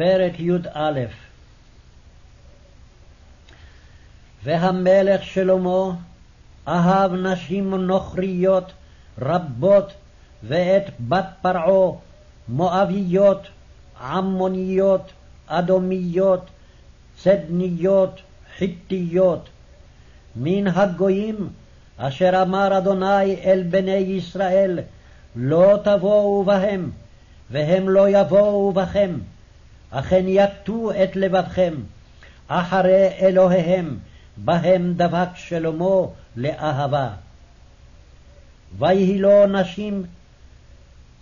פרק י"א. והמלך שלמה אהב נשים נוכריות רבות ואת בת פרעה מואביות, עמוניות, אדומיות, צדניות, חיתיות, מן הגויים אשר אמר אדוני אל בני ישראל, לא תבואו בהם, והם לא יבואו בכם, אכן יטו את לבבכם, אחרי אלוהיהם, בהם דבק שלמה לאהבה. ויהי לו נשים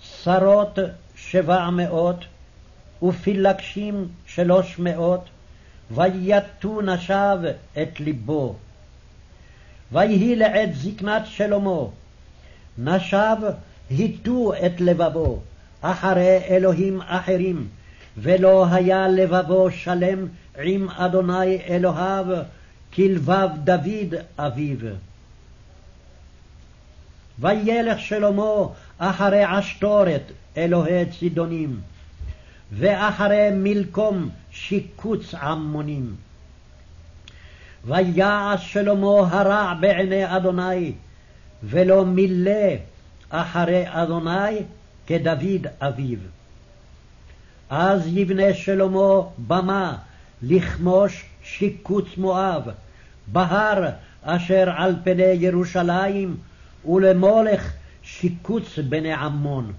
שרות שבע מאות, ופילגשים שלוש מאות, ויתו נשב את לבו. ויהי לעת זקנת שלמה, נשב היטו את לבבו אחרי אלוהים אחרים, ולא היה לבבו שלם עם אדוני אלוהיו כלבב דוד אביו. וילך שלמה אחרי עשתורת אלוהי צידונים, ואחרי מלקום שיקוץ עמונים. ויעש שלמה הרע בעיני אדוני, ולא מילא אחרי אדוני כדוד אביו. אז יבנה שלמה במה לכמוש שיקוץ מואב, בהר אשר על פני ירושלים, ולמולך שיקוץ בני עמון.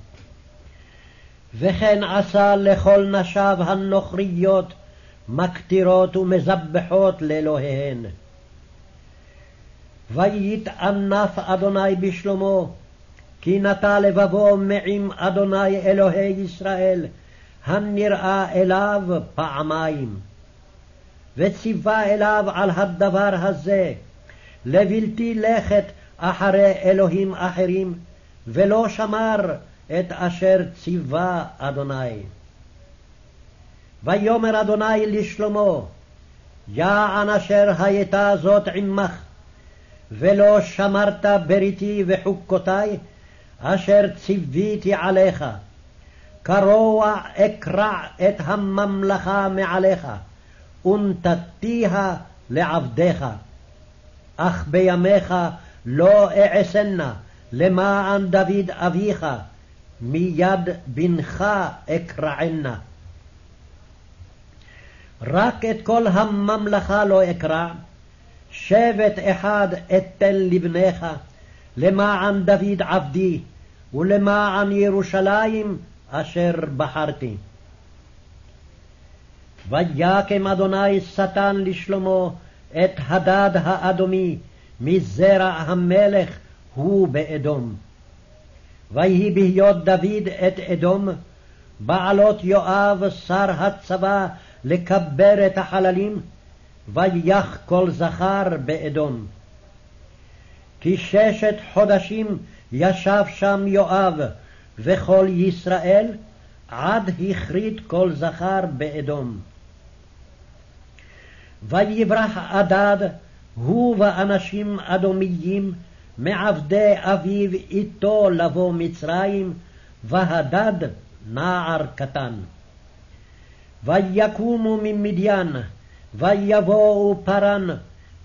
וכן עשה לכל נשיו הנוכריות מקטירות ומזבחות לאלוהיהן. ויתענף אדוני בשלמה, כי נטה לבבו מעם אדוני אלוהי ישראל, הנראה אליו פעמיים. וציווה אליו על הדבר הזה, לבלתי לכת אחרי אלוהים אחרים, ולא שמר את אשר ציווה אדוני. ויאמר אדוני לשלמה, יען אשר הייתה זאת עמך, ולא שמרת בריתי וחוקותי, אשר ציוויתי עליך. כרוע אקרע את הממלכה מעליך, ונתתיה לעבדיך. אך בימיך לא אעשנה למען דוד אביך, מיד בנך אקרענה. רק את כל הממלכה לא אקרע, שבט אחד אתן לבניך, למען דוד עבדי, ולמען ירושלים אשר בחרתי. ויקם אדוני שטן לשלמה את הדד האדומי מזרע המלך הוא באדום. ויהי בהיות דוד את אדום, בעלות יואב שר הצבא לקבר את החללים, ויח כל זכר באדום. כי ששת חודשים ישב שם יואב וכל ישראל, עד הכרית כל זכר באדום. ויברח אדד, הוא ואנשים אדומיים, מעבדי אביו איתו לבוא מצרים, והדד נער קטן. ויקומו ממדיין, ויבואו פרן,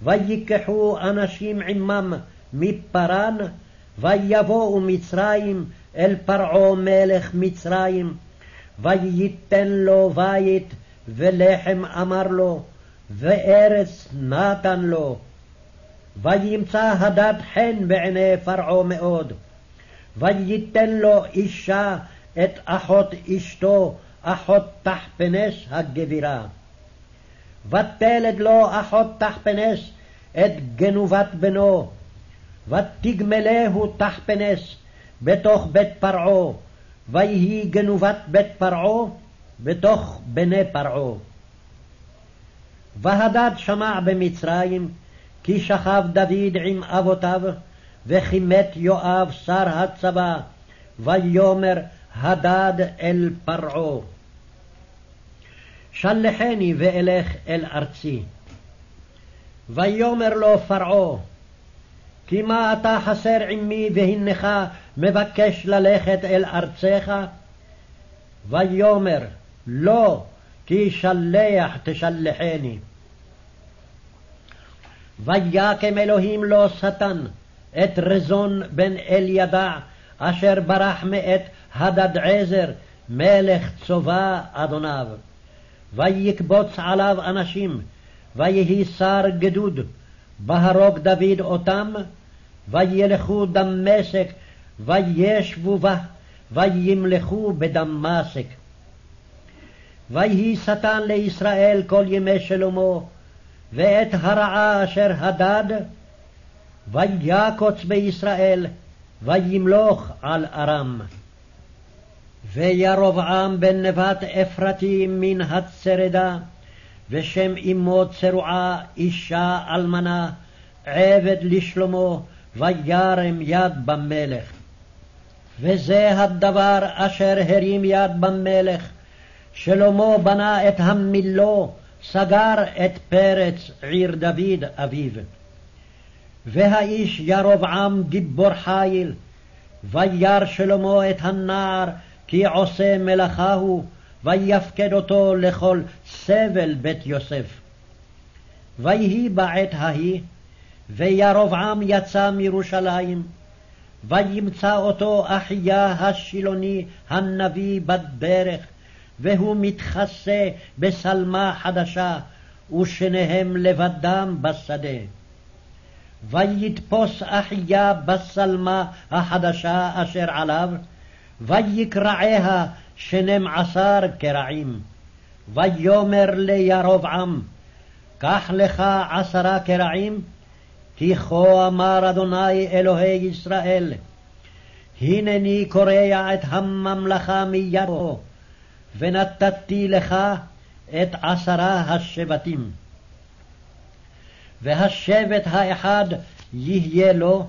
ויקחו אנשים עמם מפרן, ויבואו מצרים אל פרעה מלך מצרים, וייתן לו בית ולחם אמר לו, וארץ נתן לו. וימצא הדד חן בעיני פרעה מאוד, וייתן לו אישה את אחות אשתו, אחות תחפנס הגבירה. ותלד לו אחות תחפנס את גנובת בנו, ותגמלהו תחפנס בתוך בית פרעה, ויהי גנובת בית פרעה בתוך בני פרעה. והדד שמע במצרים, כי שכב דוד עם אבותיו, וכימת יואב שר הצבא, ויאמר הדד אל פרעה. שלחני ואלך אל ארצי. ויאמר לו פרעה, כי מה אתה חסר עמי והנך מבקש ללכת אל ארצך? ויאמר, לא, כי שלח תשלחני. ויקם אלוהים לו שטן, את רזון בן אלידע, אשר ברח מאת הדדעזר, מלך צובה אדוניו. ויקבוץ עליו אנשים, ויהי שר גדוד, בהרוג דוד אותם, וילכו דמשק, וישבו בה, וימלכו בדמשק. ויהי שטן לישראל כל ימי שלמה, ואת הרעה אשר הדד, ויקוץ בישראל, וימלוך על ארם. וירבעם בן נבת אפרתים מן הצרדה, ושם אמו צרועה אישה אלמנה, עבד לשלמה, וירם יד במלך. וזה הדבר אשר הרים יד במלך, שלמה בנה את המילו, סגר את פרץ עיר דוד אביו. והאיש ירבעם גיבור חיל, וירא שלמה את הנער כי עושה מלאכה הוא, ויפקד אותו לכל סבל בית יוסף. ויהי בעת ההיא, וירבעם יצא מירושלים, וימצא אותו אחיה השילוני הנביא בדרך, והוא מתכסה בשלמה חדשה, ושניהם לבדם בשדה. ויתפוס אחיה בשלמה החדשה אשר עליו, ויקרעיה שנים עשר קרעים. ויאמר לירבעם, קח לך עשרה קרעים, כי כה אמר אדוני אלוהי ישראל, הנני קורע את הממלכה מידו, ונתתי לך את עשרה השבטים. והשבט האחד יהיה לו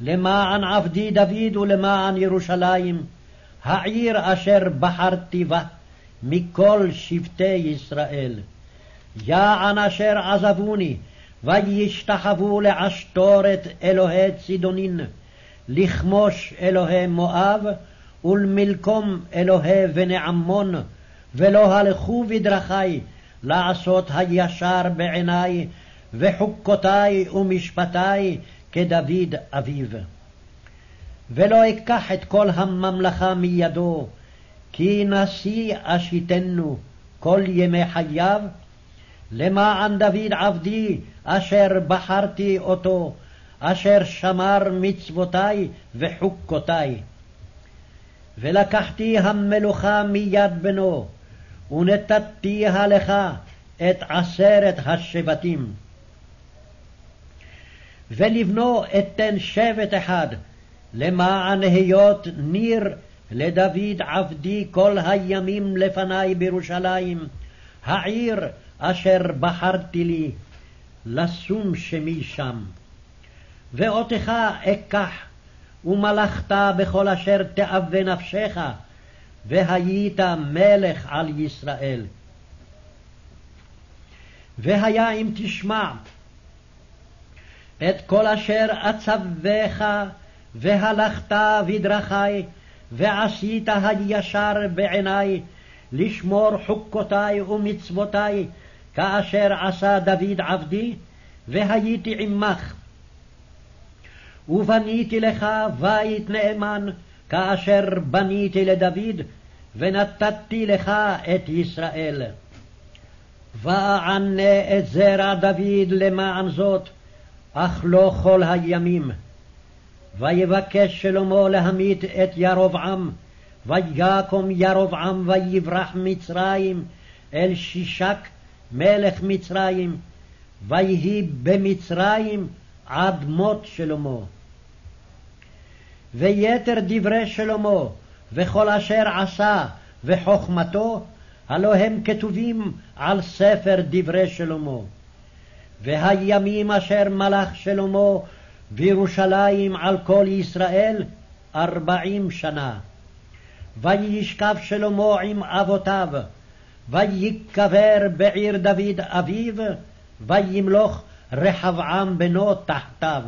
למען עבדי דוד ולמען ירושלים, העיר אשר בחרתי בה מכל שבטי ישראל. יען אשר עזבוני, וישתחוו לעשתורת אלוהי צידונין, לכמוש אלוהי מואב, ולמלקום אלוהי בני עמון, ולא הלכו בדרכי, לעשות הישר בעיני, וחוקותי ומשפטי כדוד אביו. ולא אקח את כל הממלכה מידו, כי נשיא אשיתנו כל ימי חייו, למען דוד עבדי אשר בחרתי אותו, אשר שמר מצוותי וחוקותי. ולקחתי המלוכה מיד בנו, ונתתיה לך את עשרת השבטים. ולבנו אתן שבט אחד, למען היות ניר לדוד עבדי כל הימים לפני בירושלים, העיר אשר בחרתי לי, לשום שמי שם. ואותך אקח, ומלכת בכל אשר תאווה נפשך, והיית מלך על ישראל. והיה אם תשמע את כל אשר אצווך, והלכת בדרכי, ועשית הישר בעיני, לשמור חוקותי ומצוותי, כאשר עשה דוד עבדי, והייתי עמך. ובניתי לך בית נאמן, כאשר בניתי לדוד, ונתתי לך את ישראל. ואענה את זרע דוד למען זאת, אך לא כל הימים. ויבקש שלמה להמית את ירבעם, ויקום ירבעם ויברח מצרים אל שישק מלך מצרים, ויהי במצרים עד מות שלמה. ויתר דברי שלמה, וכל אשר עשה, וחוכמתו, הלא הם כתובים על ספר דברי שלמה. והימים אשר מלך שלמה בירושלים על כל ישראל ארבעים שנה. וישכב שלמה עם אבותיו, ויקבר בעיר דוד אביו, וימלוך רחבעם בנו תחתיו.